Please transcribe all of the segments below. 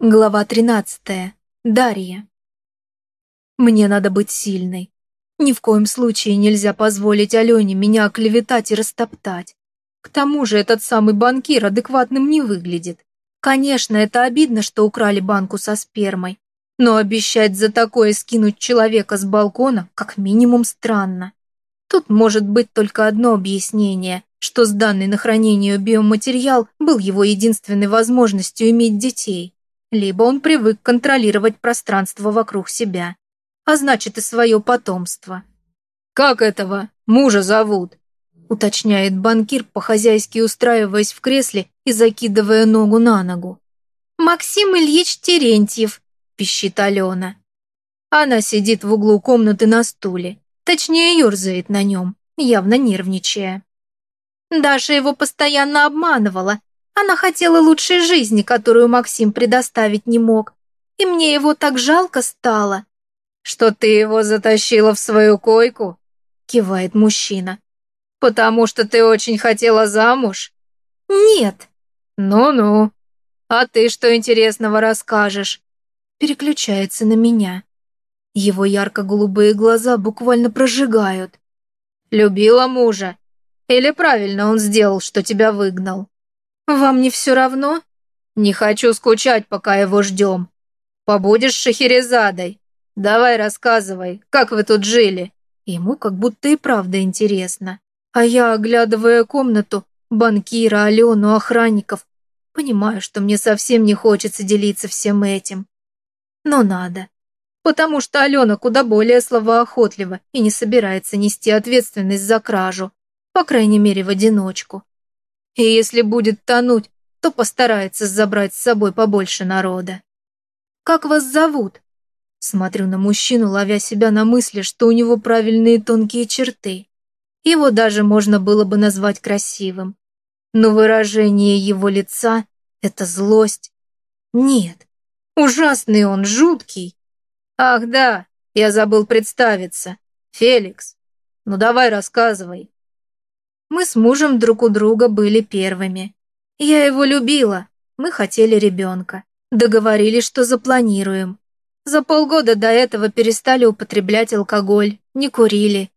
Глава 13. Дарья. Мне надо быть сильной. Ни в коем случае нельзя позволить Алене меня оклеветать и растоптать. К тому же этот самый банкир адекватным не выглядит. Конечно, это обидно, что украли банку со спермой, но обещать за такое скинуть человека с балкона как минимум странно. Тут может быть только одно объяснение, что сданный на хранение биоматериал был его единственной возможностью иметь детей либо он привык контролировать пространство вокруг себя, а значит и свое потомство. «Как этого мужа зовут?» уточняет банкир, по-хозяйски устраиваясь в кресле и закидывая ногу на ногу. «Максим Ильич Терентьев», – пищит Алена. Она сидит в углу комнаты на стуле, точнее ерзает на нем, явно нервничая. Даша его постоянно обманывала, она хотела лучшей жизни, которую Максим предоставить не мог. И мне его так жалко стало. «Что ты его затащила в свою койку?» кивает мужчина. «Потому что ты очень хотела замуж?» «Нет». «Ну-ну. А ты что интересного расскажешь?» Переключается на меня. Его ярко-голубые глаза буквально прожигают. «Любила мужа? Или правильно он сделал, что тебя выгнал?» «Вам не все равно?» «Не хочу скучать, пока его ждем. Побудешь Шахерезадой. Давай рассказывай, как вы тут жили?» Ему как будто и правда интересно. А я, оглядывая комнату, банкира, Алену, охранников, понимаю, что мне совсем не хочется делиться всем этим. Но надо. Потому что Алена куда более словоохотлива и не собирается нести ответственность за кражу, по крайней мере, в одиночку. И если будет тонуть, то постарается забрать с собой побольше народа. «Как вас зовут?» Смотрю на мужчину, ловя себя на мысли, что у него правильные тонкие черты. Его даже можно было бы назвать красивым. Но выражение его лица — это злость. Нет, ужасный он, жуткий. Ах да, я забыл представиться. Феликс. Ну давай рассказывай. Мы с мужем друг у друга были первыми. Я его любила, мы хотели ребенка. Договорились, что запланируем. За полгода до этого перестали употреблять алкоголь, не курили.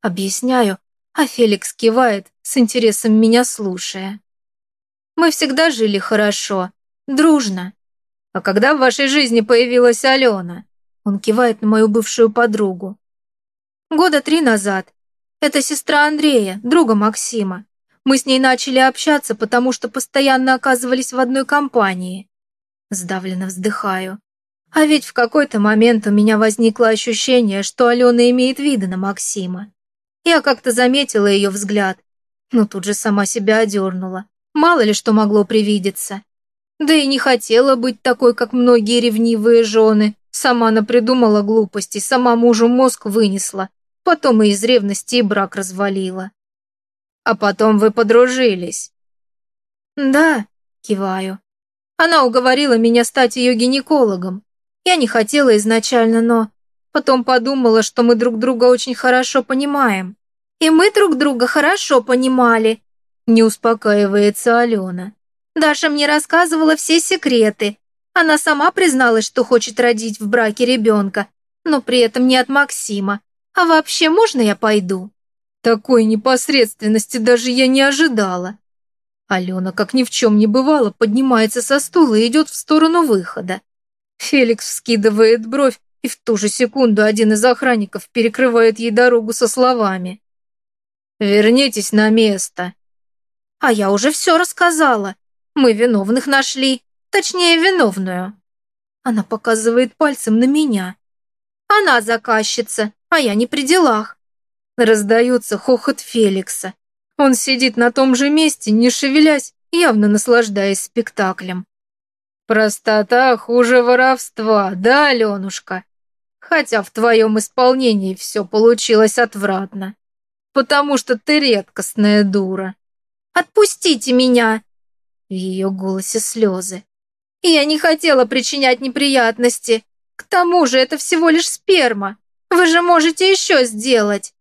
Объясняю, а Феликс кивает, с интересом меня слушая. Мы всегда жили хорошо, дружно. А когда в вашей жизни появилась Алена? Он кивает на мою бывшую подругу. Года три назад, это сестра Андрея, друга Максима. Мы с ней начали общаться, потому что постоянно оказывались в одной компании. Сдавленно вздыхаю. А ведь в какой-то момент у меня возникло ощущение, что Алена имеет виды на Максима. Я как-то заметила ее взгляд, но тут же сама себя одернула. Мало ли что могло привидеться. Да и не хотела быть такой, как многие ревнивые жены. Сама напридумала глупостей, сама мужу мозг вынесла, Потом и из ревности и брак развалила. А потом вы подружились. Да, киваю. Она уговорила меня стать ее гинекологом. Я не хотела изначально, но потом подумала, что мы друг друга очень хорошо понимаем. И мы друг друга хорошо понимали. Не успокаивается Алена. Даша мне рассказывала все секреты. Она сама призналась, что хочет родить в браке ребенка, но при этом не от Максима, а вообще можно я пойду? Такой непосредственности даже я не ожидала. Алена, как ни в чем не бывало, поднимается со стула и идет в сторону выхода. Феликс вскидывает бровь, и в ту же секунду один из охранников перекрывает ей дорогу со словами. «Вернитесь на место». «А я уже все рассказала. Мы виновных нашли, точнее, виновную». Она показывает пальцем на меня. «Она заказчица, а я не при делах. Раздается хохот Феликса. Он сидит на том же месте, не шевелясь, явно наслаждаясь спектаклем. Простота хуже воровства, да, Аленушка? Хотя в твоем исполнении все получилось отвратно. Потому что ты редкостная дура. Отпустите меня! В ее голосе слезы. Я не хотела причинять неприятности. К тому же это всего лишь сперма. Вы же можете еще сделать!»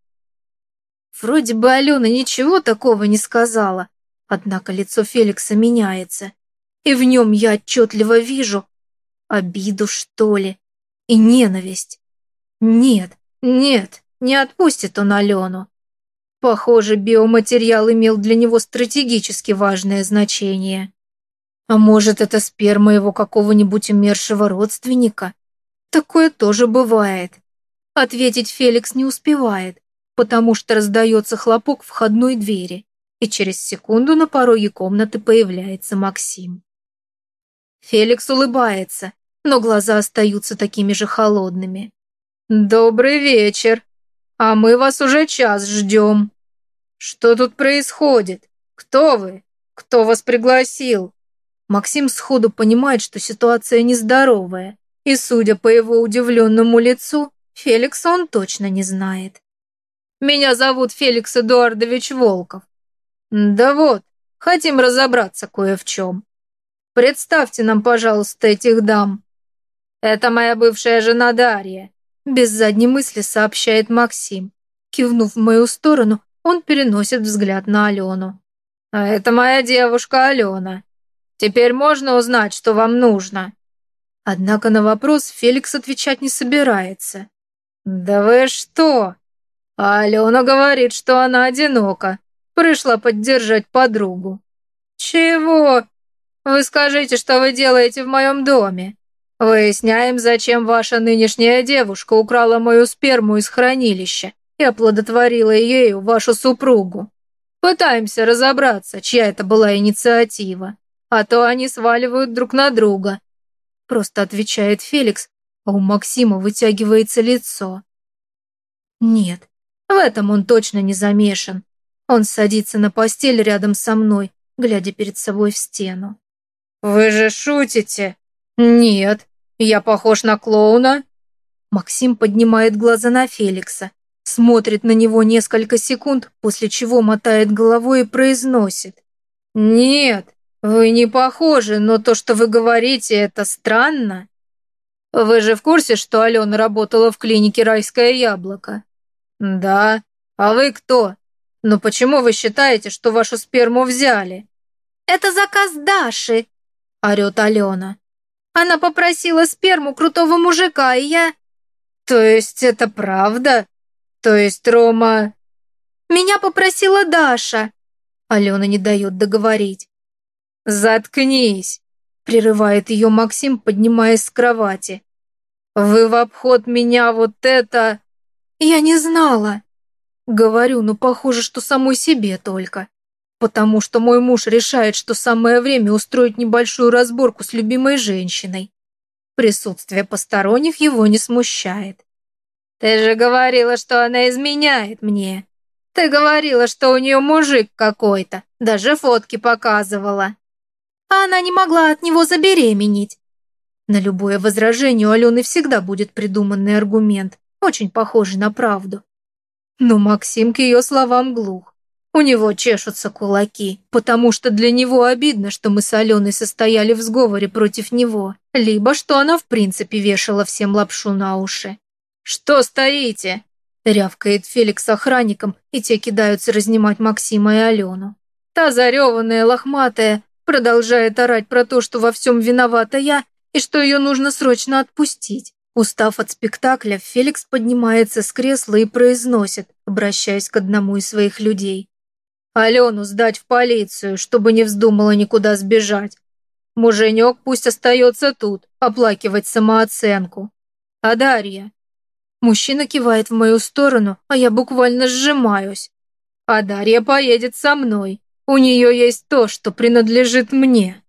Вроде бы Алена ничего такого не сказала, однако лицо Феликса меняется, и в нем я отчетливо вижу, Обиду, что ли? И ненависть? Нет, нет, не отпустит он Алену. Похоже, биоматериал имел для него стратегически важное значение. А может, это сперма его какого-нибудь умершего родственника? Такое тоже бывает. Ответить Феликс не успевает, потому что раздается хлопок входной двери, и через секунду на пороге комнаты появляется Максим. Феликс улыбается, но глаза остаются такими же холодными. «Добрый вечер, а мы вас уже час ждем. Что тут происходит? Кто вы? Кто вас пригласил?» Максим сходу понимает, что ситуация нездоровая, и, судя по его удивленному лицу, Феликса он точно не знает. «Меня зовут Феликс Эдуардович Волков. Да вот, хотим разобраться кое в чем. Представьте нам, пожалуйста, этих дам. Это моя бывшая жена Дарья», без задней мысли сообщает Максим. Кивнув в мою сторону, он переносит взгляд на Алену. «А это моя девушка Алена. Теперь можно узнать, что вам нужно?» Однако на вопрос Феликс отвечать не собирается. «Да вы что?» Алена говорит, что она одинока. Пришла поддержать подругу. «Чего? Вы скажите, что вы делаете в моем доме. Выясняем, зачем ваша нынешняя девушка украла мою сперму из хранилища и оплодотворила ею вашу супругу. Пытаемся разобраться, чья это была инициатива, а то они сваливают друг на друга. Просто отвечает Феликс, а у Максима вытягивается лицо. Нет, в этом он точно не замешан. Он садится на постель рядом со мной, глядя перед собой в стену. «Вы же шутите?» «Нет. Я похож на клоуна?» Максим поднимает глаза на Феликса, смотрит на него несколько секунд, после чего мотает головой и произносит. «Нет, вы не похожи, но то, что вы говорите, это странно. Вы же в курсе, что Алена работала в клинике «Райское яблоко»?» «Да. А вы кто? Но почему вы считаете, что вашу сперму взяли?» «Это заказ Даши», — орёт Алена. «Она попросила сперму крутого мужика, и я...» «То есть это правда? То есть Рома...» «Меня попросила Даша», — Алена не дает договорить. «Заткнись!» — прерывает ее Максим, поднимаясь с кровати. «Вы в обход меня вот это...» «Я не знала!» Говорю, но похоже, что самой себе только. Потому что мой муж решает, что самое время устроить небольшую разборку с любимой женщиной. Присутствие посторонних его не смущает. «Ты же говорила, что она изменяет мне. Ты говорила, что у нее мужик какой-то, даже фотки показывала» а она не могла от него забеременеть. На любое возражение у Алены всегда будет придуманный аргумент, очень похожий на правду. Но Максим к ее словам глух. У него чешутся кулаки, потому что для него обидно, что мы с Аленой состояли в сговоре против него, либо что она в принципе вешала всем лапшу на уши. «Что стоите?» – рявкает Феликс охранником, и те кидаются разнимать Максима и Алену. Та зареванная, лохматая, Продолжает орать про то, что во всем виновата я и что ее нужно срочно отпустить. Устав от спектакля, Феликс поднимается с кресла и произносит, обращаясь к одному из своих людей. «Алену сдать в полицию, чтобы не вздумала никуда сбежать. Муженек пусть остается тут, оплакивать самооценку. А Дарья?» Мужчина кивает в мою сторону, а я буквально сжимаюсь. «А Дарья поедет со мной. У нее есть то, что принадлежит мне.